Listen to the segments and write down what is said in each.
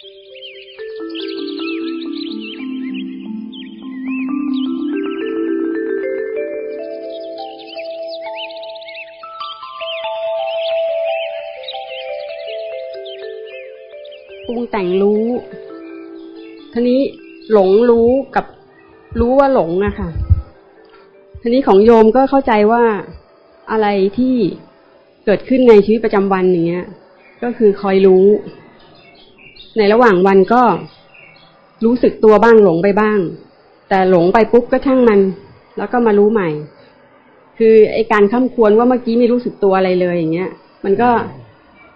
ปรุงแต่งรู้ทีนี้หลงรู้กับรู้ว่าหลงอะค่ะทีนี้ของโยมก็เข้าใจว่าอะไรที่เกิดขึ้นในชีวิตประจำวันอย่างเงี้ย ก็คือคอยรู้ ในระหว่างวันก็รู้สึกตัวบ้างหลงไปบ้าง แต่หลงไปปุ๊บก็ช่างมัน แล้วก็มารู้ใหม่ คือไอการข้ามควรว่าเมื่อกี้ไม่รู้สึกตัวอะไรเลยอย่างเงี้ย มันก็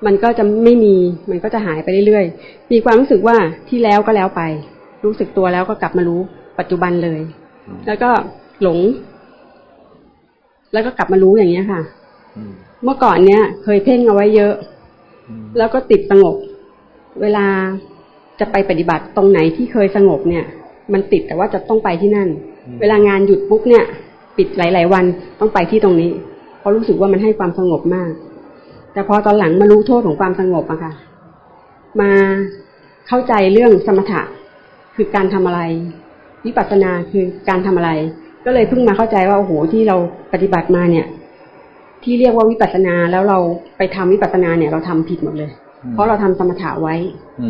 มันก็จะไม่มี มันก็จะหายไปเรื่อยๆ มีความรู้สึกว่าที่แล้วก็แล้วไป รู้สึกตัวแล้วก็กลับมารู้ปัจจุบันเลย แล้วก็หลง แล้วก็กลับมารู้อย่างเงี้ยค่ะ เมื่อก่อนเนี้ยเคยเพ่งเอาไว้เยอะ แล้วก็ติดสงบ เวลาจะไปปฏิบัติตรงไหนที่เคยสงบเนี่ย มันติดแต่ว่าจะต้องไปที่นั่น เวลางานหยุดปุ๊บเนี่ย ปิดหลาย ๆ วันต้องไปที่ตรงนี้ เพราะรู้สึกว่ามันให้ความสงบมาก แต่พอตอนหลังมารู้โทษของความสงบอะค่ะ มาเข้าใจเรื่องสมถะคือการทำอะไร วิปัสสนาคือการทำอะไร ก็เลยเพิ่งมาเข้าใจว่าโอ้โหที่เราปฏิบัติมาเนี่ย ที่เรียกว่าวิปัสสนาแล้วเราไปทำวิปัสสนาเนี่ยเราทำผิดหมดเลย เพราะเราทำสมถะไว้ อื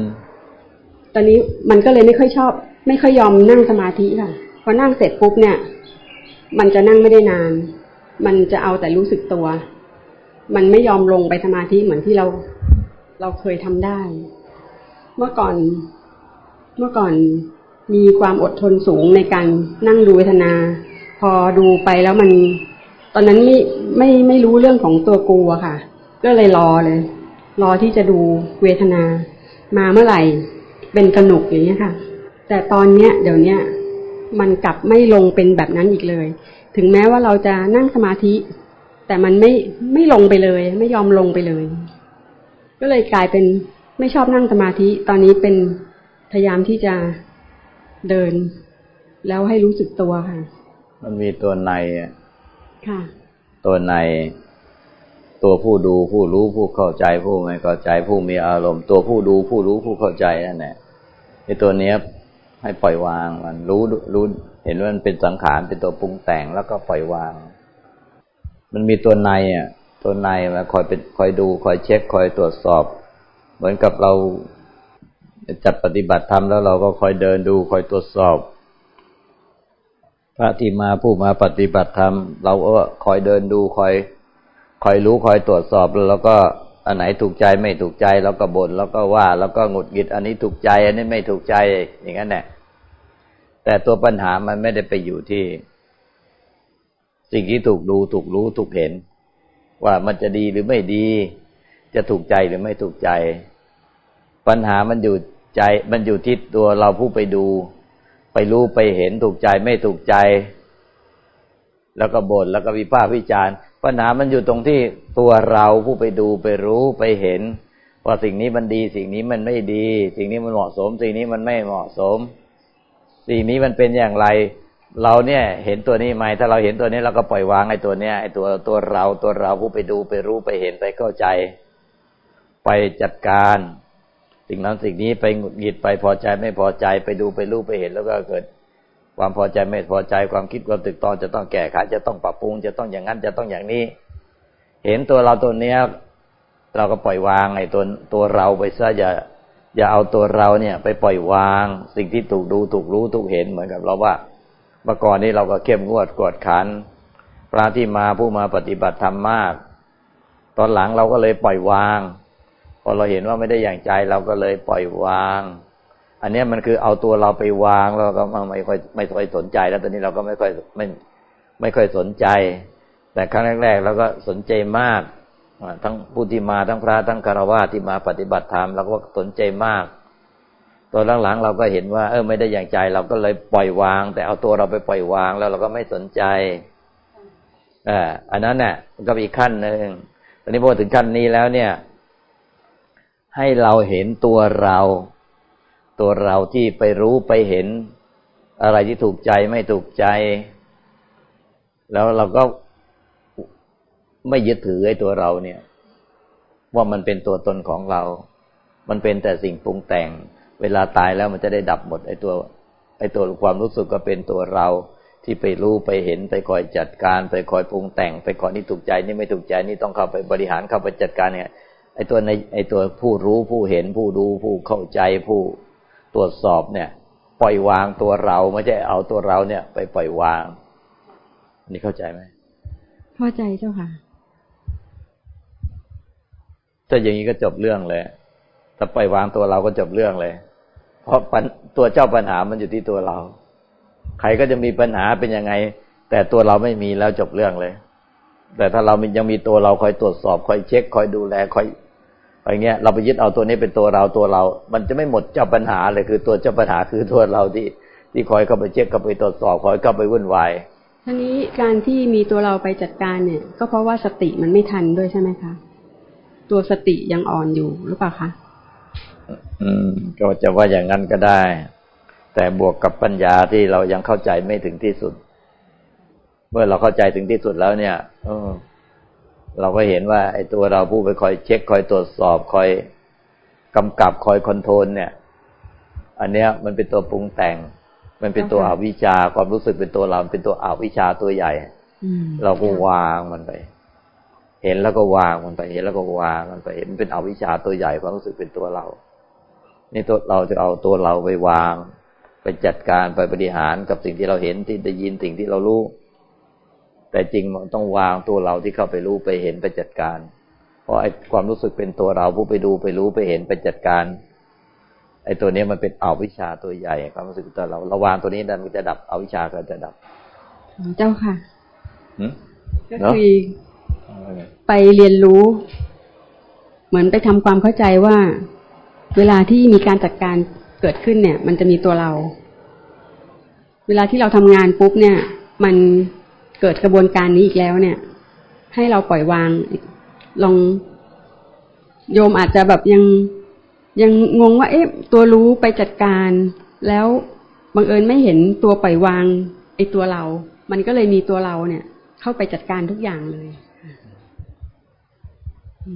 ตอนนี้มันก็เลยไม่ค่อยชอบ ไม่ค่อยยอมนั่งสมาธิค่ะพอนั่งเสร็จปุ๊บเนี่ย มันจะนั่งไม่ได้นาน มันจะเอาแต่รู้สึกตัว มันไม่ยอมลงไปสมาธิเหมือนที่เราเราเคยทำได้ เมื่อก่อนเมื่อก่อนมีความอดทนสูงในการนั่งดูเวทนา พอดูไปแล้วมัน ตอนนั้นไม่ไม่ไม่รู้เรื่องของตัวกูอะค่ะ ก็เลยรอเลย รอที่จะดูเวทนา มาเมื่อไหร่ เป็นสนุกอย่างนี้ค่ะ แต่ตอนเนี้ย เดี๋ยวเนี้ยมันกลับไม่ลงเป็นแบบนั้นอีกเลย ถึงแม้ว่าเราจะนั่งสมาธิ แต่มันไม่ไม่ลงไปเลย ไม่ยอมลงไปเลย ก็เลยกลายเป็นไม่ชอบนั่งสมาธิ ตอนนี้เป็นพยายามที่จะเดิน แล้วให้รู้สึกตัวค่ะ มันมีตัวในค่ะ ตัวใน ตัวผู้ดูผู้รู้ผู้เข้าใจผู้ไม่เข้าใจผู้มีอารมณ์ ตัวผู้ดูผู้รู้ผู้เข้าใจนั่นแหละไอ้ตัวเนี้ยให้ปล่อยวางมันรู้รู้เห็นว่ามันเป็นสังขารเป็นตัวปรุงแต่งแล้วก็ปล่อยวาง มันมีตัวในอะ ตัวในมาคอยเป็นคอยดูคอยเช็คคอยตรวจสอบ เหมือนกับเราจัดปฏิบัติธรรมแล้วเราก็คอยเดินดูคอยตรวจสอบ พระที่มาผู้มาปฏิบัติธรรมเราก็คอยเดินดูคอย คอยรู้คอยตรวจสอบแล้วก็อันไหนถูกใจไม่ถูกใจแล้วก็บน่นแล้วก็ว่าแล้วก็หงุดหงิด อันนี้ถูกใจ อันนี้ไม่ถูกใจอย่างนั้นแหละแต่ตัวปัญหามันไม่ได้ไปอยู่ที่ สิ่งที่ถูกดูถูกรู้ถูกเห็น ว่ามันจะดีหรือไม่ดี จะถูกใจหรือไม่ถูกใจ ปัญหามันอยู่ใจ มันอยู่ที่ตัวเราผู้ไปดู ไปรู้ไปเห็นถูกใจไม่ถูกใจ แล้วก็บ่นแล้วก็วิพากษ์วิจารณ์ ปัญหามันอยู่ตรงที่ตัวเราผู้ไปดูไปรู้ไปเห็น ว่าสิ่งนี้มันดี สิ่งนี้มันไม่ดี สิ่งนี้มันเหมาะสม สิ่งนี้มันไม่เหมาะสม สิ่งนี้มันเป็นอย่างไร เราเนี่ยเห็นตัวนี้ไหมถ้าเราเห็นตัวนี้เราก็ปล่อยวางไอ้ตัวเนี้ยไอ้ตัวตัวเราตัวเราผู้ไปดูไปรู้ไปเห็นไปเข้าใจ ไปจัดการ สิ่งนั้นสิ่งนี้ไปหงุดหงิดไปพอใจไม่พอใจไปดูไปรู้ไปเห็นแล้วก็เกิด ความพอใจไม่พอใจความคิดความตึกตองจะต้องแก้ไขจะต้องปรับปรุง จะต้องอย่างนั้นจะต้องอย่างนี้ เห็นตัวเราตัวเนี้ยเราก็ปล่อยวางไอ้ตัวตัวเราไปซะอย่าอย่าเอาตัวเราเนี่ย ไปปล่อยวาง สิ่งที่ถูกดูถูกรู้ถูกเห็นเหมือนกับเราว่าเมื่อก่อนนี้เราก็เข้มงวดกวดขันพระที่มาผู้มาปฏิบัติธรรมมาก ตอนหลังเราก็เลยปล่อยวาง พอเราเห็นว่าไม่ได้อย่างใจเราก็เลยปล่อยวาง อันนี้มันคือเอาตัวเราไปวางแล้วก็ไม่ค่อยไม่ค่อยสนใจ แล้วตอนนี้เราก็ไม่ค่อยไม่ไม่ค่อยสนใจ แต่ครั้งแรกๆเราก็สนใจมากทั้งผู้ที่มาทั้งพระทั้งคารวะที่มาปฏิบัติธรรมเราก็สนใจมากตอนหลังๆเราก็เห็นว่า เออไม่ได้อย่างใจ เราก็เลยปล่อยวาง แต่เอาตัวเราไปปล่อยวางแล้วเราก็ไม่สนใจอ่าอันนั้นเนี่ยก็อีกขั้นหนึ่งตอนนี้พอถึงขั้นนี้แล้วเนี่ย ให้เราเห็นตัวเรา ตัวเราที่ไปรู้ไปเห็น อะไรที่ถูกใจไม่ถูกใจ แล้วเราก็ไม่ยึดถือไอ้ตัวเราเนี่ย ว่ามันเป็นตัวตนของเรา มันเป็นแต่สิ่งปรุงแต่ง เวลาตายแล้วมันจะได้ดับหมดไอ้ตัว ไอ้ตัวความรู้สึกก็เป็นตัวเราที่ไปรู้ไปเห็นไปคอยจัดการ ไปคอยปรุงแต่ง ไปคอยนี่ถูกใจนี่ไม่ถูกใจนี่ต้องเข้าไปบริหารเข้าไปจัดการเนี่ยไอ้ตัวในไอ้ตัวผู้รู้ผู้เห็นผู้ดูผู้เข้าใจผู้ ตรวจสอบเนี่ย ปล่อยวางตัวเราไม่ใช่เอาตัวเราเนี่ย ไปปล่อยวางนี่เข้าใจไหมเข้าใจเจ้าค่ะถ้าอย่างนี้ก็จบเรื่องเลยถ้าปล่อยวางตัวเราก็จบเรื่องเลย เพราะตัวเจ้าปัญหามันอยู่ที่ตัวเรา ใครก็จะมีปัญหาเป็นยังไง แต่ตัวเราไม่มีแล้วจบเรื่องเลย แต่ถ้าเรายังมีตัวเราคอยตรวจสอบ คอยเช็ค คอยดูแล คอย อะไรเงี้ยเราไปยึดเอาตัวนี้เป็นตัวเราตัวเรา มันจะไม่หมดเจ้าปัญหาเลยคือตัวเจ้าปัญหาคือตัวเราที่ที่คอยเข้าไปเช็คเข้าไปตรวจสอบคอยเข้าไปวุ่นวายทีนี้การที่มีตัวเราไปจัดการเนี่ย ก็เพราะว่าสติมันไม่ทันด้วยใช่ไหมคะ ตัวสติยังอ่อนอยู่หรือเปล่าคะอืม ก็จะว่าอย่างนั้นก็ได้ แต่บวกกับปัญญาที่เรายังเข้าใจไม่ถึงที่สุด เมื่อเราเข้าใจถึงที่สุดแล้วเนี่ยเออ เราก็เห็นว่า ไอ้ตัวเราผู้ไปคอยเช็คคอยตรวจสอบคอยกำกับคอยคอนโทรลเนี่ย อันเนี้ยมันเป็นตัวปรุงแต่ง มันเป็นตัวอวิชาความรู้สึกเป็นตัวเราเป็นตัวอวิชาตัวใหญ่เราก็วางมันไป เห็นแล้วก็วางมันไป เห็นแล้วก็วางมันไปมันเป็นอวิชาตัวใหญ่ความรู้สึกเป็นตัวเรา นี่ตัวเราจะเอาตัวเราไปวาง ไปจัดการไปบริหารกับสิ่งที่เราเห็นที่ได้ยินสิ่งที่เรารู้ แต่จริงมันต้องวางตัวเราที่เข้าไปรู้ไปเห็นไปจัดการ เพราะไอ้ความรู้สึกเป็นตัวเราผู้ไปดูไปรู้ไปเห็นไปจัดการไอ้ตัวนี้มันเป็นเอาวิชาตัวใหญ่ความรู้สึกตัวเราเราวางตัวนี้ดันมันจะดับเอาวิชาก็จะดับเจ้าค่ะก็คือไปเรียนรู้ เหมือนไปทำความเข้าใจว่า เวลาที่มีการจัดการเกิดขึ้นเนี่ย มันจะมีตัวเรา เวลาที่เราทำงานปุ๊บเนี่ย มัน เกิดกระบวนการนี้อีกแล้วเนี่ย ให้เราปล่อยวางลองโยมอาจจะแบบยังยังงงว่า เอ๊ะ ตัวรู้ไปจัดการ แล้วบังเอิญไม่เห็นตัวปล่อยวางไอ้ตัวเรา มันก็เลยมีตัวเราเนี่ย เข้าไปจัดการทุกอย่างเลย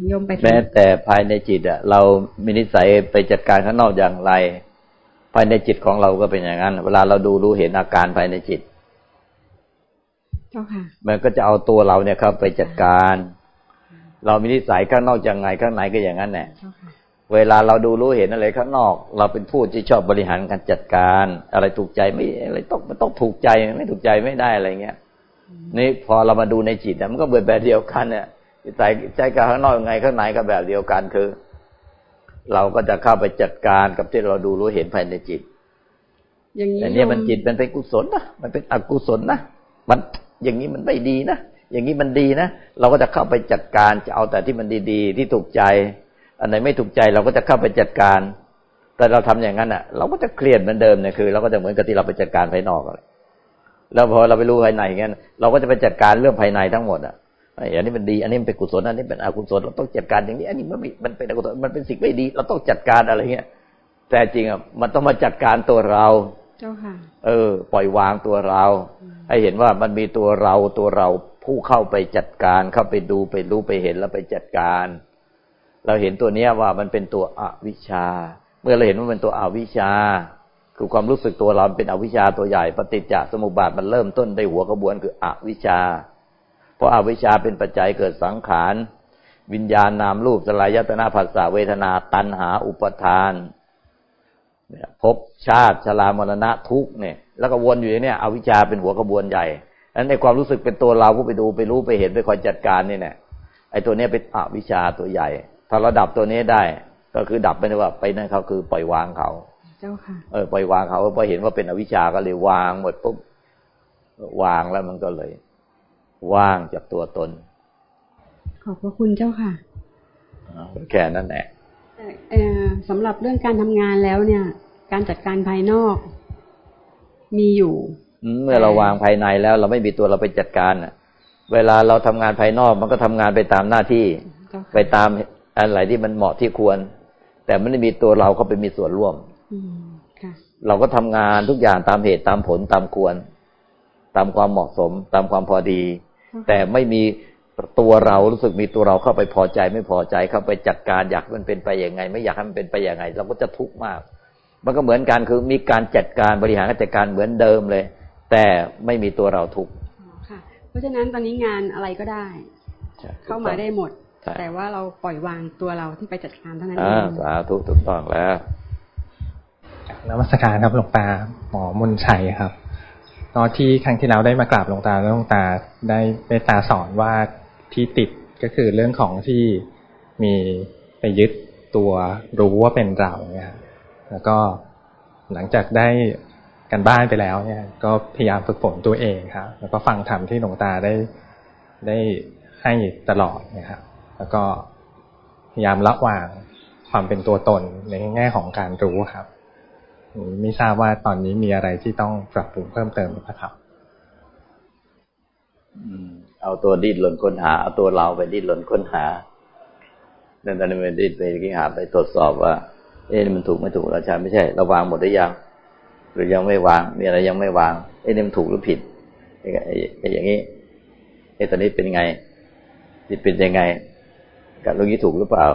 โยมไปแม้แต่ภายในจิตอะเรามีนิสัยไปจัดการข้างนอกอย่างไร ภายในจิตของเราก็เป็นอย่างนั้น เวลาเราดูรู้เห็นอาการภายในจิต มันก็จะเอาตัวเราเนี่ยครับไปจัดการ เรามีนิสัยข้างนอกยังไงข้างในก็อย่างนั้นแหละเวลาเราดูรู้เห็นอะไรข้างนอก เราเป็นผู้ที่ชอบบริหารการจัดการ อะไรถูกใจไม่อะไรต้องมันต้องถูกใจไม่ถูกใจไม่ได้อะไรเงี้ยนี่พอเรามาดูในจิตมันก็เบิดแบบเดียวกันเนี่ยใจใจกับข้างนอกยังไงข้างในก็แบบเดียวกันคือ เราก็จะเข้าไปจัดการกับที่เราดูรู้เห็นภายในจิตอย่างนี้แต่เนี่ยมันจิตมันเป็นกุศลนะมันเป็นอกุศลนะมัน อย่างนี้มันไม่ดีนะอย่างนี้มันดีนะเราก็จะเข้าไปจัดการจะเอาแต่ที่มันดีๆ ที่ถูกใจ อันไหนไม่ถูกใจเราก็จะเข้าไปจัดการ แต่เราทำอย่างนั้นอะ เราก็จะเครียดเหมือนเดิมเนี่ยคือเราก็จะเหมือนกับที่เราไปจัดการภายนอกเลยแล้วพอเราไปรู้ภายในงั้นเราก็จะไปจัดการเรื่องภายในทั้งหมดอะอันนี้มันดี อันนี้มันเป็นกุศลอันนี้เป็นอกุศลเราต้องจัดการอย่างนี้ อันนี้มันมันเป็นอกุศลมันเป็นสิ่งไม่ดี เราต้องจัดการอะไรเงี้ยแต่จริงอะมันต้องมาจัดการตัวเรา เจ้าค่ะ เออ ปล่อยวางตัวเรา ให้เห็นว่ามันมีตัวเราตัวเราผู้เข้าไปจัดการเข้าไปดูไปรู้ไปเห็นแล้วไปจัดการ เราเห็นตัวเนี้ยว่ามันเป็นตัวอวิชชา เมื่อเราเห็นว่าเป็นตัวอวิชชา คือความรู้สึกตัวเราเป็นอวิชชาตัวใหญ่ปฏิจจสมุปบาทมันเริ่มต้นในหัวกระบวนคืออวิชชา เพราะอาวิชชาเป็นปัจจัยเกิดสังขารวิญญาณนามรูปสลายยตนาภาษาเวทนาตัณหาอุปทานภพชาติชรามรณะทุกเนี่ย แล้วก็วนอยู่เนี่ยอวิชชาเป็นหัวกระบวนใหญ่นั้นในความรู้สึกเป็นตัวเราผู้ไปดูไปรู้ไปเห็นไปคอยจัดการนี่เนี่ยไอ้ตัวนี้เป็นอวิชชาตัวใหญ่ ถ้าเราดับตัวนี้ได้ ก็คือดับไปเลยว่าไปนั่นเขาคือปล่อยวางเขาเจ้าค่ะเออปล่อยวางเขาพอเห็นว่าเป็นอวิชชาก็เลยวางหมดปุ๊บวางแล้วมันก็เลย ว่างจากตัวตน ขอบพระคุณเจ้าค่ะแค่นั้นแหละสำหรับเรื่องการทำงานแล้วเนี่ย การจัดการภายนอก มีอยู่เมื่อเราวางภายในแล้ว เราไม่มีตัวเราไปจัดการเวลาเราทำงานภายนอกมันก็ทำงานไปตามหน้าที่ ไปตามอะไรที่มันเหมาะที่ควร แต่ไม่ได้มีตัวเราเข้าไปมีส่วนร่วมเราก็ทำงานทุกอย่างตามเหตุตามผลตามควร ตามความเหมาะสม ตามความพอดี แต่ไม่มีตัวเรารู้สึกมีตัวเราเข้าไปพอใจไม่พอใจเข้าไปจัดการอยากมันเป็นไปอย่างไง ไม่อยากให้มันเป็นไปอย่างไง เราก็จะทุกข์มาก มันก็เหมือนกันคือมีการจัดการบริหารการจัดการเหมือนเดิมเลย แต่ไม่มีตัวเราทุกข์ค่ะเพราะฉะนั้นตอนนี้งานอะไรก็ได้ เข้ามาได้หมด แต่ว่าเราปล่อยวางตัวเราที่ไปจัดการเท่านั้นเออ่างสาธุถูกต้องแล้วนมัสการครับหลวงตาหมอมนชัยครับตอนที่ครั้งที่เราได้มากราบหลวงตาแล้วหลวงตาได้เมตตาสอนว่าที่ติดก็คือเรื่องของที่มีไปยึดตัวรู้ว่าเป็นเราเนี่ย แล้วก็หลังจากได้กันบ้านไปแล้วเนี่ย ก็พยายามฝึกฝนตัวเองครับแล้วก็ฟังธรรมที่หลวงตาได้ได้ให้ตลอดนะครับแล้วก็พยายามละวางความเป็นตัวตนในแง่ของการรู้ครับไม่ทราบว่าตอนนี้มีอะไรที่ต้องปรับปรุงเพิ่มเติมหรือเปล่าครับเอาตัวดิ้นหล่นค้นหา เอาตัวเราไปดิ้นหล่นค้นหานั่นตอนนี้มันดิ้นไปกิ้งหาไปตรวจสอบว่า เอ๊ะมันถูกไม่ถูกเราใช่ไม่ใช่เราวางหมดหรือยังหรือยังไม่วางมีอะไรยังไม่วางเอ๊ะนี่มันถูกหรือผิดไอ้อย่างนี้เอ๊ะตอนนี้เป็นไงจิตเป็นยังไงกับรู้นี้ถูกหรือเปล่า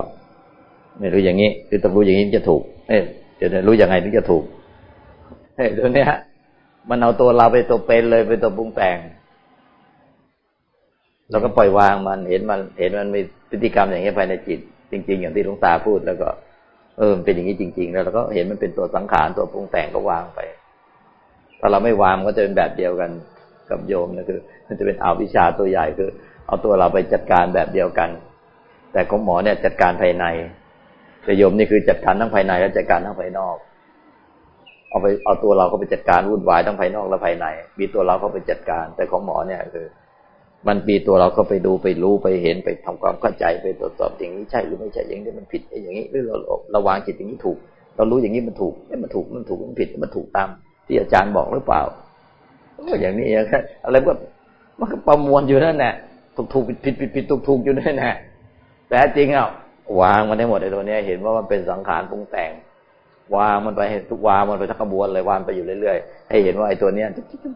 ไม่รู้อย่างนี้คือต้องรู้อย่างนี้จะถูก เอ๊ะจะรู้ยังไงถึงจะถูกเฮ้ยตัวเนี้ยมันเอาตัวเราไปตัวเป็นเลยเป็นตัวปรุงแต่งเราก็ปล่อยวางมันเห็นมันเห็นมันมีพฤติกรรมอย่างนี้ภายในจิต จริง ๆ อย่างที่หลวงตาพูดแล้วก็ เออมันเป็นอย่างนี้จริง ๆ แล้วเราก็เห็นมันเป็นตัวสังขารตัวปรุงแต่งก็วางไป ถ้าเราไม่วางก็จะเป็นแบบเดียวกันกับโยมนะคือ มันจะเป็นอาวิชาตัวใหญ่คือ เอาตัวเราไปจัดการแบบเดียวกัน แต่ของหมอเนี่ยจัดการภายในแต่โยมนี่คือจัดการทั้งภายในและจัดการทั้งภายนอก เอาไปเอาตัวเราเข้าไปจัดการวุ่นวายทั้งภายนอกและภายใน มีตัวเราเข้าไปจัดการ แต่ของหมอเนี่ยคือ มันมีตัวเราก็ไปดูไปรู้ไปเห็นไปทำความเข้าใจไปตรวจสอบอย่างนี้ใช่หรือไม่ใช่อย่างนี้มันผิดอย่างนี้หรือเราเราวางจิตอย่างนี้ถูก เรารู้อย่างนี้มันถูกไม่มันถูกมันถูกมันผิดมันถูกตาม ที่อาจารย์บอกหรือเปล่าก็อย่างนี้อย่างอะไรก็มันก็ประมวลอยู่นั่นแหละถูกถูกผิดผิดผิดผิดถูกถูกอยู่นั่นแหละแต่จริงอะวางมันได้หมดในตัวนี้เห็นว่ามันเป็นสังขารปรุงแต่ง วางมันไปให้ทุกวางมันไปทั้งกระบวนเลยวางไปอยู่เรื่อยๆให้เห็นว่าไอ้ตัวเนี้ย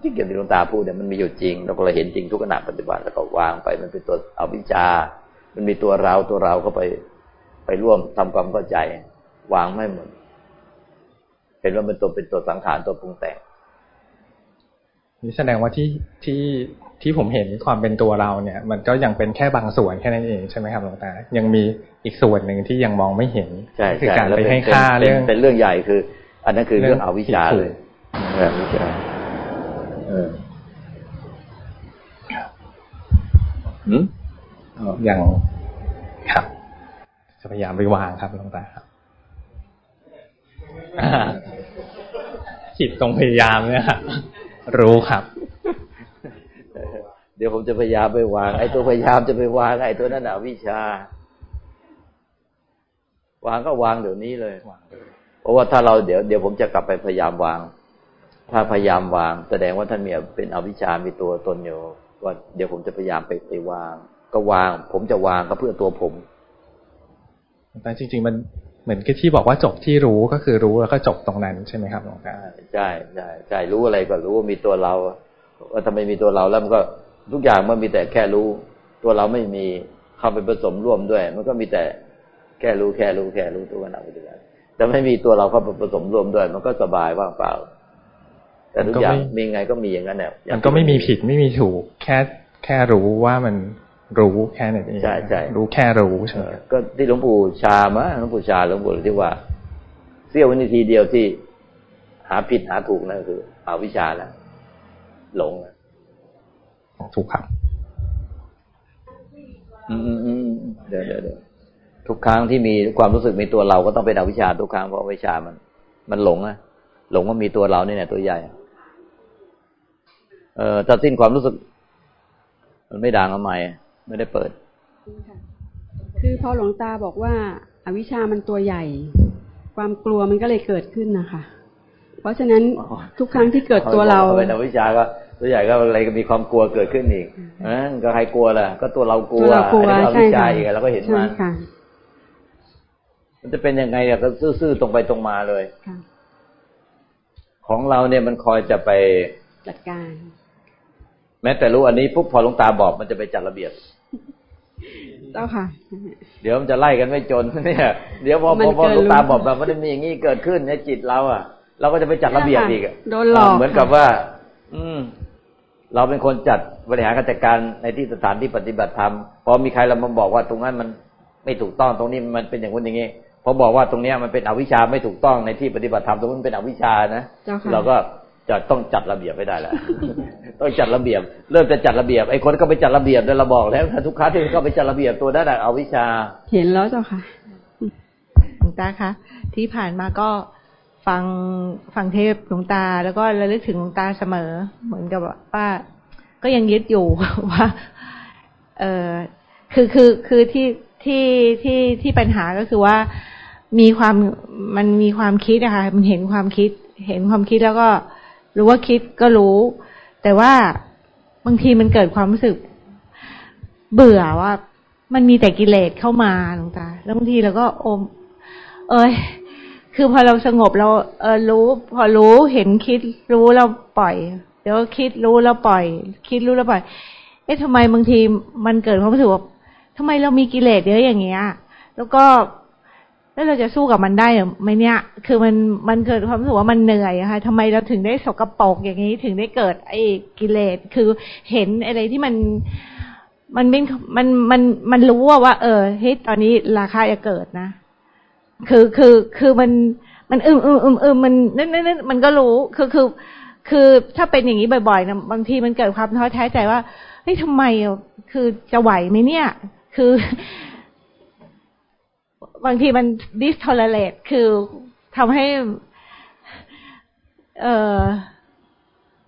ที่เกี่ยวกับดวงตาพูดเนี่ยมันมีอยู่จริงเราก็เลยเห็นจริงทุกขณะปัจจุบันแล้วก็วางไปมันเป็นตัวเอาวิชา มันมีตัวเราตัวเราก็ไปไปร่วมทำความเข้าใจ วางไม่หมดเห็นว่าเป็นตัวเป็นตัวสังขารตัวปรุงแต่งนี่แสดงว่าที่ที่ ที่ผมเห็นความเป็นตัวเราเนี่ย มันก็ยังเป็นแค่บางส่วนแค่นั้นเองใช่ไหมครับหลวงตา ยังมีอีกส่วนหนึ่งที่ยังมองไม่เห็นใช่คือการไปให้ค่าเรื่องเป็นเรื่องใหญ่คือ อันนั้นคือเรื่องอวิชชาเลยแบบวิชาเอออืมอย่างครับจะพยายามไปวางครับหลวงตาครับจิตตรงพยายามเนี่ยรู้ครับ เดี๋ยวผมจะพยายามไปวาง ไอ้ตัวพยายามจะไปวางไอ้ตัวนั้นอวิชา วางก็วางเดี๋ยวนี้เลย เพราะว่าถ้าเราเดี๋ยวเดี๋ยวผมจะกลับไปพยายามวาง ถ้าพยายามวาง แสดงว่าท่านมีเป็นอวิชามีตัวตนอยู่ว่าเดี๋ยวผมจะพยายามไปไปวาง ก็วาง ผมจะวางก็เพื่อตัวผมแต่จริง ๆ มันเหมือนกับที่บอกว่าจบที่รู้ก็คือรู้แล้วก็จบตรงนั้นใช่ไหมครับหลวงตาใช่ใช่ใช่รู้อะไรก็รู้ว่ามีตัวเราว่าทำไมมีตัวเราแล้วมันก็ ทุกอย่างมันมีแต่แค่รู้ ตัวเราไม่มีเข้าไปผสมร่วมด้วย มันก็มีแต่แค่รู้แค่รู้แค่รู้ตัวขณะปัจจุบันแต่ไม่มีตัวเราเข้าไปผสมร่วมด้วย มันก็สบายว่างเปล่า แต่ทุกอย่างมีไงก็มีอย่างนั้นเนี่ยมันก็ไม่มีผิดไม่มีถูกแค่แค่รู้ว่ามันรู้แค่นั้นเองใช่ใช่รู้แค่รู้ใช่ไหมก็ที่หลวงปู่ชามะหลวงปู่ชาหลวงปู่ที่ว่าเสี้ยววินาทีเดียวที่หาผิดหาถูกนั่นคือเอาวิชาแล้วหลง ถูกครับอืมอืมเดี๋ยวเดี๋ยวทุกครั้งที่มีความรู้สึกมีตัวเราก็ต้องเป็นอวิชชาทุกครั้งเพราะวิชามัน มันหลงอะหลงว่ามีตัวเราเนี่ยตัวใหญ่เออถ้าสิ้นความรู้สึก มันไม่ดังทำไมไม่ได้เปิด คือพอหลวงตาบอกว่าอาวิชามันตัวใหญ่ ความกลัวมันก็เลยเกิดขึ้นนะคะ เพราะฉะนั้นทุกครั้งที่เกิดตัวเราเป็นอวิชาก็ ตัวใหญ่ก็อะไรก็มีความกลัวเกิดขึ้นอีกอ่าก็ใครกลัวล่ะ ก็ตัวเรากลัวอันนี้เราวิจัยอีกเราก็เห็นมันมันจะเป็นยังไงอะก็ซื่อๆตรงไปตรงมาเลยของเราเนี่ยมันคอยจะไปจัดการ แม้แต่รู้อันนี้ปุ๊บพอลงตาบอกมันจะไปจัดระเบียบเจ้าค่ะ เดี๋ยวมันจะไล่กันไม่จนเนี่ย เดี๋ยวพอพอหลวงตาบอกแบบมันมีอย่างนี้เกิดขึ้นในจิตเราอะ เราก็จะไปจัดระเบียบอีกโดนหลอกเหมือนกับว่า อืม เราเป็นคนจัดบริหารการจัดการในที่สถานที่ปฏิบัติธรรมพอมีใครเรามาบอกว่าตรงนั้นมันไม่ถูกต้องตรงนี้มันเป็นอย่างนู้นอย่างนี้พอบอกว่าตรงเนี้ยมันเป็นอวิชชาไม่ถูกต้องในที่ปฏิบัติธรรมตรงนั้นเป็นอวิชชานะเราก็จะต้องจัดระเบียบไม่ได้แหละต้องจัดระเบียบ เริ่มจะจัดระเบียบไอ้คนก็ไปจัดระเบียบแล้วเราบอกแล้วถ้าทุกครั้งที่เขาไปจัดระเบียบตัวนั้นเอาวิชา เห็นแล้วเจ้าค่ะหลวงตาคะที่ผ่านมาก็ ฟังฟังเทพหลวงตา แล้วก็ระลึกถึงหลวงตาเสมอ เหมือนกับว่า ก็ยังยึดอยู่ว่า เออคือคือคือที่ที่ที่ที่ปัญหาก็คือว่ามีความมันมีความคิดอะคะมันเห็นความคิด เห็นความคิดแล้วก็รู้ว่าคิดก็รู้ แต่ว่าบางทีมันเกิดความรู้สึก เบื่อว่า มันมีแต่กิเลสเข้ามาหลวงตาแล้วบางทีเราก็อม เอ้ย คือพอเราสงบเราเออรู้ พอรู้เห็นคิดรู้เราปล่อย เดี๋ยวคิดรู้แล้วปล่อย คิดรู้แล้วปล่อย เอ๊ะทำไมบางทีมันเกิดความรู้สึกว่าทำไมเรามีกิเลสเยอะอย่างเงี้ย แล้วก็แล้วเราจะสู้กับมันได้ไหมเนี่ย คือมันมันเกิดความรู้สึกว่ามันเหนื่อยค่ะทำไมเราถึงได้สกรปรกอย่างนี้ถึงได้เกิดไอ้กิเลส คือเห็นอะไรที่มันมันเป็นมันมันมันรู้ว่าว่าเออเฮ้ยตอนนี้ราคาจะเกิดนะ คือคือคือมันมันอึมอึมอึมอึมมันนั่นนั่นมันก็รู้คือคือ คือถ้าเป็นอย่างนี้บ่อยๆนะบางทีมันเกิดความท้อแท้ใจว่าเฮ้ยทำไมคือจะไหวไหมเนี่ย คือ บางทีมัน distolerate คือทำให้ เออ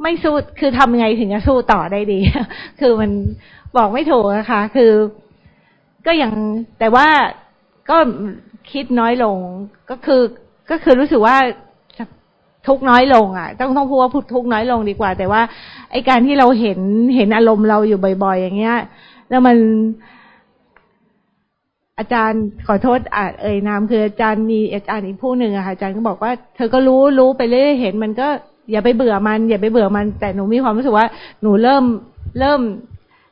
ไม่สู้คือทำไงถึงจะสู้ต่อได้ดี คือมันบอกไม่ถูกนะคะ คือ ก็ยังแต่ว่าก็ คิดน้อยลง ก็คือก็คือรู้สึกว่าทุกน้อยลงอะ ต้องต้องพูดว่าพูดทุกน้อยลงดีกว่า แต่ว่าไอการที่เราเห็นเห็นอารมณ์เราอยู่บ่อย ๆ อย่างเงี้ย แล้วมัน อาจารย์ขอโทษอ่าเอ่ยนามคืออาจารย์มีอาจารย์อีกผู้หนึ่งอะค่ะอาจารย์ก็บอกว่า เธอก็รู้รู้ไปเรื่อยเห็นมันก็อย่าไปเบื่อมัน อย่าไปเบื่อมัน แต่หนูมีความรู้สึกว่า หนูเริ่มเริ่ม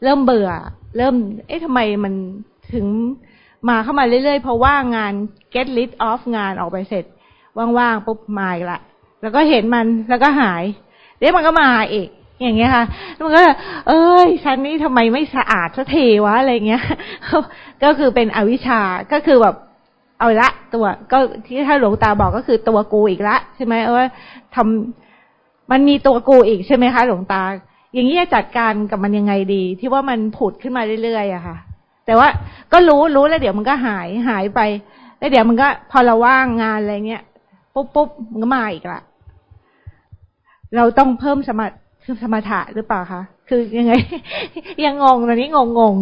เริ่มเบื่อ เริ่ม เอ๊ะทำไมมันถึง มาเข้ามาเรื่อยๆ เพราะว่างาน get rid of งานออกไปเสร็จ ว่างๆปุ๊บมาอีกละแล้วก็เห็นมันแล้วก็หายเดี๋ยวมันก็มาอีกอย่างเงี้ยค่ะมันก็ เอ้ยฉันนี่ทำไมไม่สะอาดสักทีวะอะไรเงี้ย ก็คือเป็นอวิชชาก็คือแบบ เอาละตัว ก็ที่ถ้าหลวงตาบอกก็คือตัวกูอีกละใช่ไหมว่าทำมันมีตัวกูอีกใช่ไหมคะ หลวงตา อย่างนี้จะจัดการกับมันยังไงดี ที่ว่ามันผุดขึ้นมาเรื่อยๆอะค่ะ แต่ว่าก็รู้รู้แล้วเดี๋ยวมันก็หายหายไป แล้วเดี๋ยวมันก็พอเราว่างงานอะไรเงี้ยปุ๊บปุ๊บมันก็มาอีกละเราต้องเพิ่มสมาสมาถะหรือเปล่าคะคือยังไง ยังงงตอนนี้งงงง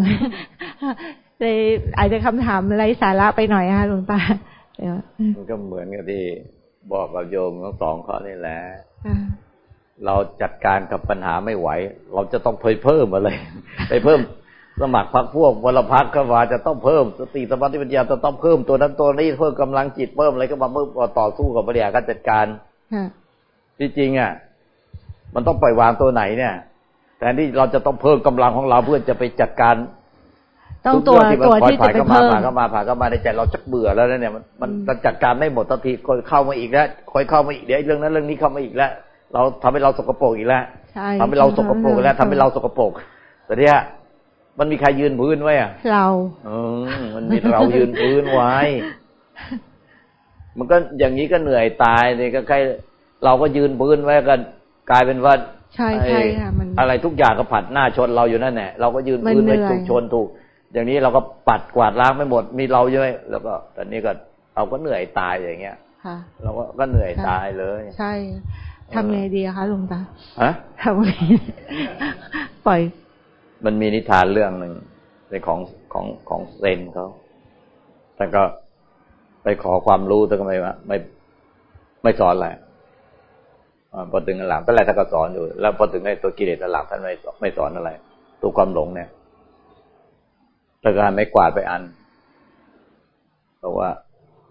เลยอาจจะคำถามไรสาระไปหน่อยค่ะหลวงตามันก็เหมือนกับที่บอกกับโยมทั้งสองข้อนี่แหละเราจัดการกับปัญหาไม่ไหว เราจะต้องเพิ่มเพิ่มอะไร ไปเพิ่ม สมัครพักพวกวรพักก็ว่าจะต้องเพิ่มสติสมาธิปัญญาจะต้องเพิ่มตัวนั้นตัวนี้เพิ่มกำลังจิตเพิ่มอะไรก็มาเพิ่มต่อสู้กับบริหารการจัดการที่จริงอะ มันต้องปล่อยวางตัวไหนเนี่ยแต่ที่เราจะต้องเพิ่มกำลังของเราเพื่อจะไปจัดการต้องตัวตัวที่จะไปเพิ่มผ่านเข้ามาผ่านเข้ามาในใจเราจะเบื่อแล้วเนี่ย มันมันจัดการไม่หมดทันทีคอยเข้ามาอีกแล้วคอยเข้ามาอีกเดี๋ยวเรื่องนั้นเรื่องนี้เข้ามาอีกแล้ว เราทำให้เราสกปรกอีกแล้วทำให้เราสกปรกแล้วทำให้เราสกปรกแต่เนี่ย มันมีใครยืนพื้นไว้อะเราเออมันมีเรายืนพื้นไว้ มันก็อย่างนี้ก็เหนื่อยตายเลยก็ใครเราก็ยืนพื้นไว้กันกลายเป็นว่าใช่ใช่ค่ะมันอะไรทุกอย่างก็ผัดหน้าชนเราอยู่นั่นแหละเราก็ยืนพื้นไปถูกชนถูก อย่างนี้เราก็ปัดกวาดล้างไม่หมดมีเราใช่ไหมแล้วก็ตอนนี้ก็เราก็เหนื่อยตายอย่างเงี้ยเราก็ก็เหนื่อยตายเลย ใช่ทำไงดีคะหลวงตาฮะทำไงปล่อย มันมีนิทานเรื่องหนึ่งในของของของเซนเขาแต่ก็ไปขอความรู้แต่ก็ไม่ไม่ไม่สอนอะไรพอถึงหลังตอนแรกท่านก็สอนอยู่ แล้วพอถึงในตัวกิเลสหลังท่านไม่ไม่สอนอะไร ตัวความหลงเนี่ยแล้วก็ไม่กวาดไปอันเพราะว่า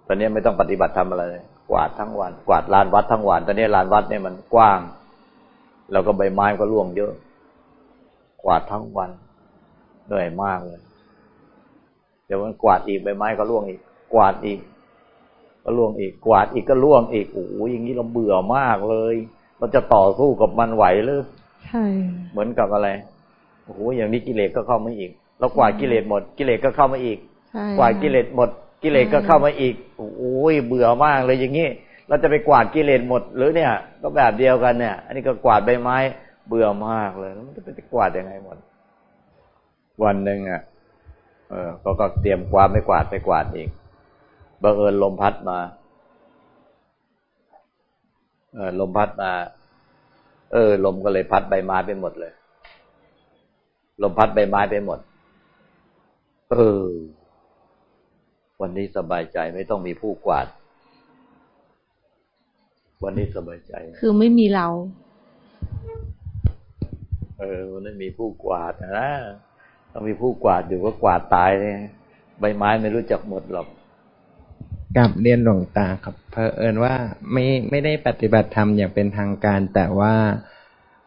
ตอนนี้ไม่ต้องปฏิบัติทำอะไรกวาดทั้งวัน กวาดลานวัดทั้งวัน ตอนนี้ลานวัดเนี่ยมันกว้าง แล้วก็ใบไม้ก็ร่วงเยอะ กวาดทั้งวันเหนื่อยมากเลย เดี๋ยวมันกวาดอีกใบไม้ก็ร่วงอีก กวาดอีก ก็ร่วงอีก กวาดอีกก็ร่วงอีกโอ้ยอย่างนี้เราเบื่อมากเลย เราจะต่อสู้กับมันไหวหรือใช่ เหมือนกับอะไรโอ้โหอย่างนี้กิเลสก็เข้ามาอีก เรากวาดกิเลสหมด กิเลสก็เข้ามาอีก กวาดกิเลสหมด กิเลสก็เข้ามาอีกโอ้ยเบื่อมากเลยอย่างนี้เราจะไปกวาดกิเลสหมดหรือเนี่ย ก็แบบเดียวกันเนี่ย อันนี้ก็กวาดใบไม้ เบื่อมากเลยมันจะไปกวาดยังไงหมด วันหนึ่งอะ เออก็ก็เตรียมกวาดไม่กวาดไปกวาดอีกบังเอิญลมพัดมาเออลมพัดมา เออ ลมก็เลยพัดใบไม้ไปหมดเลย ลมพัดใบไม้ไปหมด เออ วันนี้สบายใจไม่ต้องมีผู้กวาด วันนี้สบายใจ คือไม่มีเรา เออวันนี้มีผู้กวาดนะต้องมีผู้กวาดอยู่ก็กวาดตายเลยใบไม้ไม่รู้จักหมดหรอกกับเรียนหลวงตาครับเพอเอินว่าไม่ไม่ได้ปฏิบัติธรรมอย่างเป็นทางการ แต่ว่า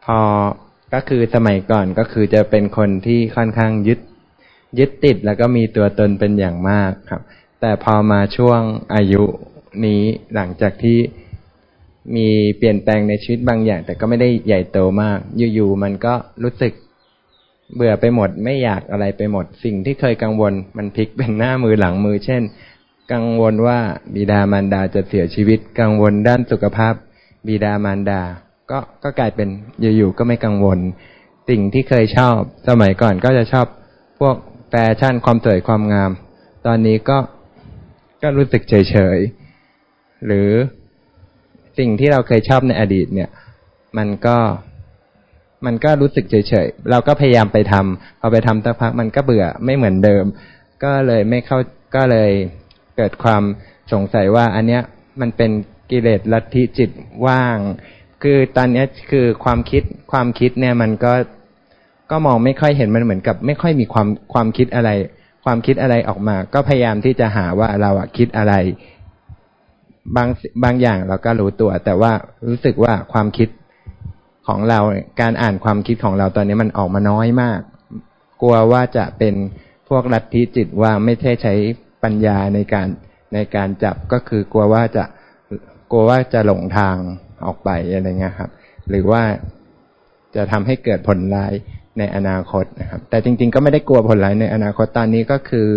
พอก็คือสมัยก่อนก็คือจะเป็นคนที่ค่อนข้างยึดยึดติดแล้วก็มีตัวตนเป็นอย่างมากครับ แต่พอมาช่วงอายุนี้หลังจากที่ มีเปลี่ยนแปลงในชีวิตบางอย่าง แต่ก็ไม่ได้ใหญ่โตมาก อยู่ๆมันก็รู้สึกเบื่อไปหมด ไม่อยากอะไรไปหมด สิ่งที่เคยกังวล มันพลิกเป็นหน้ามือหลังมือ เช่น กังวลว่าบิดามารดาจะเสียชีวิต กังวลด้านสุขภาพ บิดามารดา ก็ก็กลายเป็นอยู่ๆก็ไม่กังวล สิ่งที่เคยชอบ สมัยก่อนก็จะชอบพวกแฟชั่นความสวยความงาม ตอนนี้ก็ก็รู้สึกเฉยๆหรือ สิ่งที่เราเคยชอบในอดีตเนี่ย มันก็มันก็รู้สึกเฉยๆ เราก็พยายามไปทำพอไปทำสักพักมันก็เบื่อไม่เหมือนเดิม ก็เลยไม่เข้าก็เลยเกิดความสงสัยว่า อันเนี้ยมันเป็นกิเลสลัทธิจิตว่าง คือตอนนี้คือความคิดความคิดเนี่ยมันก็ก็มองไม่ค่อยเห็นมันเหมือนกับ ไม่ค่อยมีความความคิดอะไร ความคิดอะไรออกมา ก็พยายามที่จะหาว่าเราอะคิดอะไร บางบางอย่างเราก็รู้ตัว แต่ว่ารู้สึกว่าความคิดของเราการอ่านความคิดของเราตอนนี้มันออกมาน้อยมาก กลัวว่าจะเป็นพวกลัทธิจิตว่าไม่ใช่ใช้ปัญญาในการในการจับก็คือกลัวว่าจะกลัวว่าจะหลงทางออกไปอะไรเงี้ยครับ หรือว่าจะทำให้เกิดผลร้ายในอนาคตนะครับ แต่จริง ๆ ก็ไม่ได้กลัวผลร้ายในอนาคตตอนนี้ก็คือ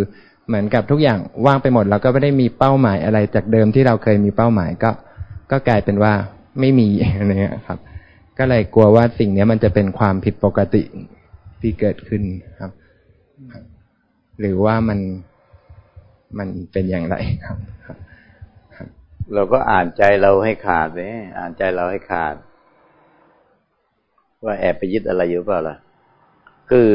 เหมือนกับทุกอย่างว่างไปหมดเราก็ไม่ได้มีเป้าหมายอะไรจากเดิมที่เราเคยมีเป้าหมายก็ ก็กลายเป็นว่าไม่มีอะไรเงี้ยครับ ก็เลยกลัวว่าสิ่งนี้มันจะเป็นความผิดปกติที่เกิดขึ้นครับ หรือว่ามันมันเป็นอย่างไรครับ เราก็อ่านใจเราให้ขาดเลยอ่านใจเราให้ขาด ว่าแอบไปยึดอะไรอยู่เปล่าล่ะ คือ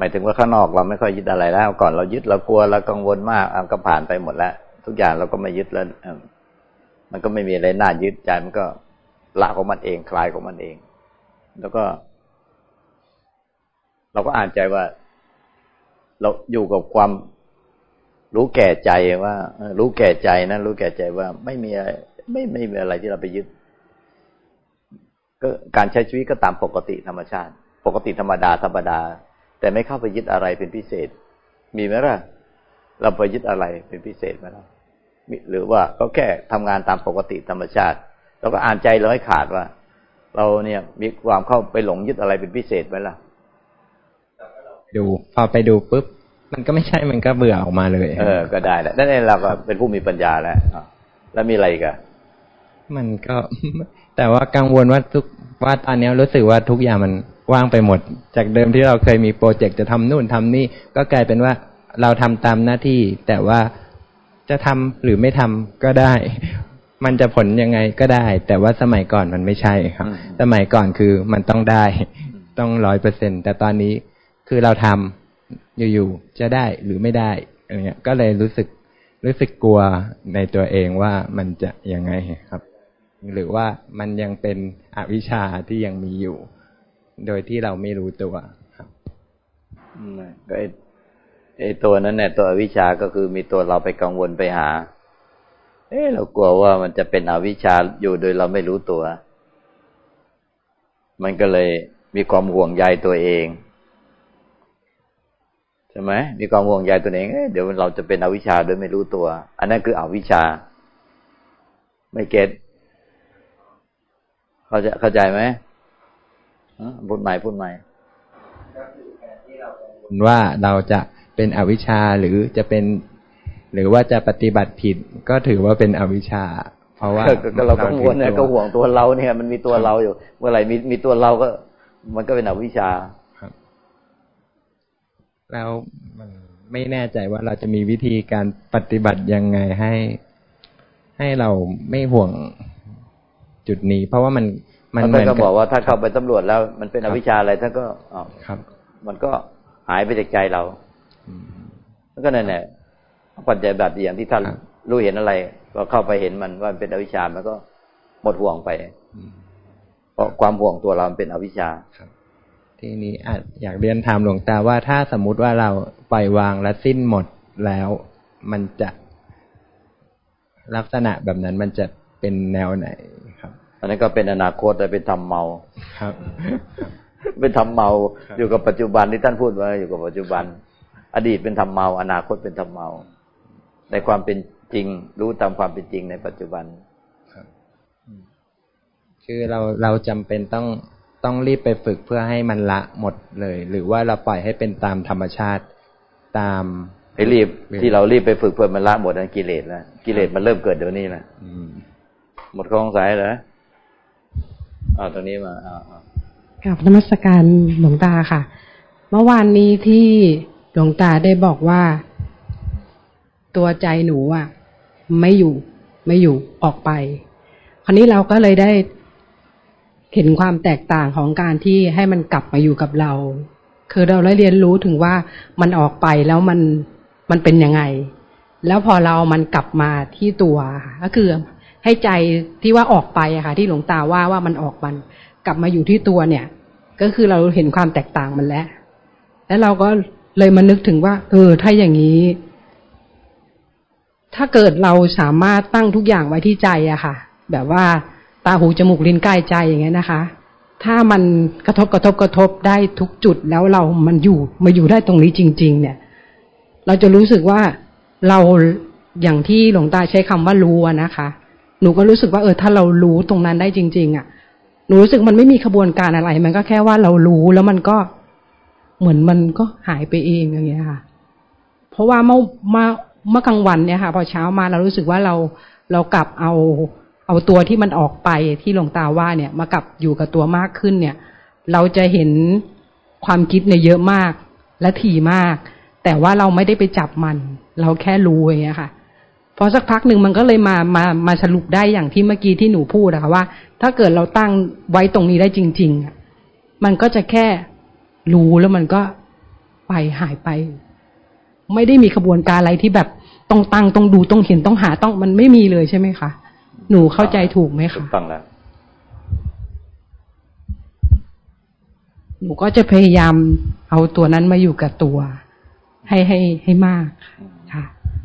หมายถึงว่าข้างนอกเราไม่ค่อยยึดอะไรแล้ว ก่อนเรายึดเรากลัวเรากังวลมากก็ผ่านไปหมดแล้ว ทุกอย่างเราก็ไม่ยึดแล้วมันก็ไม่มีอะไรน่ายึดใจมันก็ละของมันเองคลายของมันเอง แล้วก็ เราก็อ่านใจว่า เราอยู่กับความรู้แก่ใจว่ารู้แก่ใจนะรู้แก่ใจว่าไม่มีอะไรไม่ไม่มีอะไรที่เราไปยึด ก็การใช้ชีวิตก็ตามปกติธรรมชาติ ปกติธรรมดาธรรมดา แต่ไม่เข้าไปยึดอะไรเป็นพิเศษ มีไหมล่ะ เราไปยึดอะไรเป็นพิเศษไหมล่ะหรือว่าก็แค่ทำงานตามปกติธรรมชาติ เราก็อ่านใจเราให้ขาดว่า เราเนี่ยมีความเข้าไปหลงยึดอะไรเป็นพิเศษไหมล่ะ ดูพอไปดูปุ๊บมันก็ไม่ใช่มันก็เบื่อออกมาเลย เออ ก็ได้แหละนั่นเองเราก็เป็นผู้มีปัญญาแล้วแล้วมีอะไรกันมันก็ แต่ว่ากังวลว่าทุกว่าตอนนี้รู้สึกว่าทุกอย่างมัน ว่างไปหมด จากเดิมที่เราเคยมีโปรเจกต์จะทำนู่นทำนี่ก็กลายเป็นว่าเราทำตามหน้าที่ แต่ว่าจะทำหรือไม่ทำก็ได้ มันจะผลยังไงก็ได้ แต่ว่าสมัยก่อนมันไม่ใช่ครับ สมัยก่อนคือมันต้องได้ ต้องร้อยเปอร์เซ็นแต่ตอนนี้คือเราทำอยู่ๆจะได้หรือไม่ได้อะไรเงี้ย ก็เลยรู้สึกรู้สึกกลัวในตัวเองว่ามันจะยังไงครับ หรือว่ามันยังเป็นอวิชชาที่ยังมีอยู่ โดยที่เราไม่รู้ตัวครับก็ไอ้ตัวนั้นเนี่ยตัวอวิชาก็คือมีตัวเราไปกังวลไปหา เอ๊เรากลัวว่ามันจะเป็นอวิชชาอยู่โดยเราไม่รู้ตัว มันก็เลยมีความห่วงใยตัวเองใช่ไหมมีความห่วงใยตัวเองเเดี๋ยวเราจะเป็นอวิชชาโดยไม่รู้ตัว อันนั้นคืออวิชชา ไม่เก็ตเข้าใจเข้าใจไหม พูดใหม่พูดใหม่ว่าเราจะเป็นอวิชชาหรือจะเป็น หรือว่าจะปฏิบัติผิด ก็ถือว่าเป็นอวิชชา เพราะว่าเรากังวลเนี่ยก็ห่วงตัวเราเนี่ย มันมีตัวเราอยู่ เมื่อไหร่มีมีตัวเราก็ มันก็เป็นอวิชชาแล้วมันไม่แน่ใจว่าเราจะมีวิธีการปฏิบัติยังไงให้ให้เราไม่ห่วงจุดนี้ เพราะว่ามัน มันเหมือนก็บอกว่าถ้าเข้าไปตำรวจแล้ว มันเป็นอวิชชาอะไรท่านก็อ๋อครับ มันก็หายไปจากใจเราแล้วก็นั่นแหละปัจจัยแบบอย่างที่ท่านรู้เห็นอะไร ก็เข้าไปเห็นมันว่าเป็นอวิชชามันก็หมดห่วงไปเพราะความห่วงตัวเราเป็นอวิชชาครับทีนี้อาจอยากเรียนถามหลวงตาว่าถ้าสมมุติว่าเราปล่อยวางและสิ้นหมดแล้ว มันจะลักษณะแบบนั้นมันจะเป็นแนวไหนครับ อันนั้นก็เป็นอนาคตแต่เป็นธรรมเมาครับเป็นธรรมเมาอยู่กับปัจจุบันที่ท่านพูดว่าอยู่กับปัจจุบัน อดีตเป็นธรรมเมา อนาคตเป็นธรรมเมา ในความเป็นจริง รู้ตามความเป็นจริงในปัจจุบันคือเราเราจำเป็นต้องต้องรีบไปฝึกเพื่อให้มันละหมดเลย หรือว่าเราปล่อยให้เป็นตามธรรมชาติตามไอ้รีบที่เรารีบไปฝึกเพื่อมันละหมดนั้นกิเลสแล้วกิเลสมันเริ่มเกิดเดี๋ยวนี้แหละหมดข้องสายเหรอ เอาตรงนี้มาเอากับนมัสการหลวงตาค่ะ เมื่อวานนี้ที่หลวงตาได้บอกว่า ตัวใจหนูอะ ไม่อยู่ ไม่อยู่ออกไป คราวนี้เราก็เลยได้เห็นความแตกต่างของการที่ให้มันกลับมาอยู่กับเรา คือเราได้เรียนรู้ถึงว่ามันออกไปแล้วมันมันเป็นยังไง แล้วพอเรามันกลับมาที่ตัวก็คือ ให้ใจที่ว่าออกไปอะค่ะ ที่หลวงตาว่าว่ามันออกมัน กลับมาอยู่ที่ตัวเนี่ย ก็คือเราเห็นความแตกต่างมันแล้ว แล้วเราก็เลยมานึกถึงว่า เออ ถ้าอย่างนี้ ถ้าเกิดเราสามารถตั้งทุกอย่างไว้ที่ใจอะค่ะ แบบว่าตาหูจมูกลิ้นกายใจอย่างเงี้ยนะคะ ถ้ามันกระทบกระทบกระทบได้ทุกจุดแล้วเรามันอยู่มาอยู่ได้ตรงนี้จริง ๆ เนี่ย เราจะรู้สึกว่าเราอย่างที่หลวงตาใช้คำว่ารู้นะคะ หนูก็รู้สึกว่าเออถ้าเรารู้ตรงนั้นได้จริง ๆอะ่ะ หนูรู้สึกมันไม่มีขบวนการอะไร มันก็แค่ว่าเรารู้แล้วมันก็เหมือนมันก็หายไปเองอย่างเงี้ยค่ะ เพราะว่าเมื่อเมื่อเมื่อกลางวันเนี่ยค่ะ พอเช้ามาเรารู้สึกว่าเราเรากลับเอาเอาตัวที่มันออกไปที่หลวงตาว่าเนี่ย มากลับอยู่กับตัวมากขึ้นเนี่ย เราจะเห็นความคิดเนี่ยเยอะมากและถี่มาก แต่ว่าเราไม่ได้ไปจับมัน เราแค่รู้อย่างเงี้ยค่ะ พอสักพักหนึ่งมันก็เลยมามามาสรุปได้อย่างที่เมื่อกี้ที่หนูพูดอะค่ะว่า ถ้าเกิดเราตั้งไว้ตรงนี้ได้จริงๆอะมันก็จะแค่รู้แล้วมันก็ไปหายไป ไม่ได้มีขบวนการอะไรที่แบบต้องตั้งต้องดูต้องเห็นต้องหาต้องมันไม่มีเลยใช่ไหมคะหนูเข้าใจถูกไหมคะฟังแล้วหนูก็จะพยายามเอาตัวนั้นมาอยู่กับตัว ให้ให้ให้มากค่ะ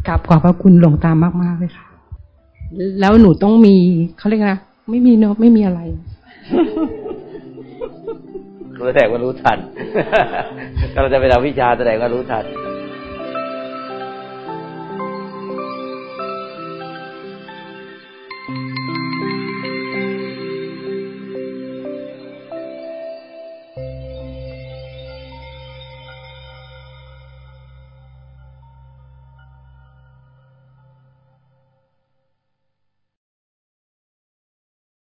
กราบขอบพระคุณหลวงตามากมากเลยค่ะ แล้วหนูต้องมีเขาเรียกนะไม่มีเนาะไม่มีอะไรแสดงว่ารู้ทันเราจะไปเอาวิชาแสดงว่ารู้ทัน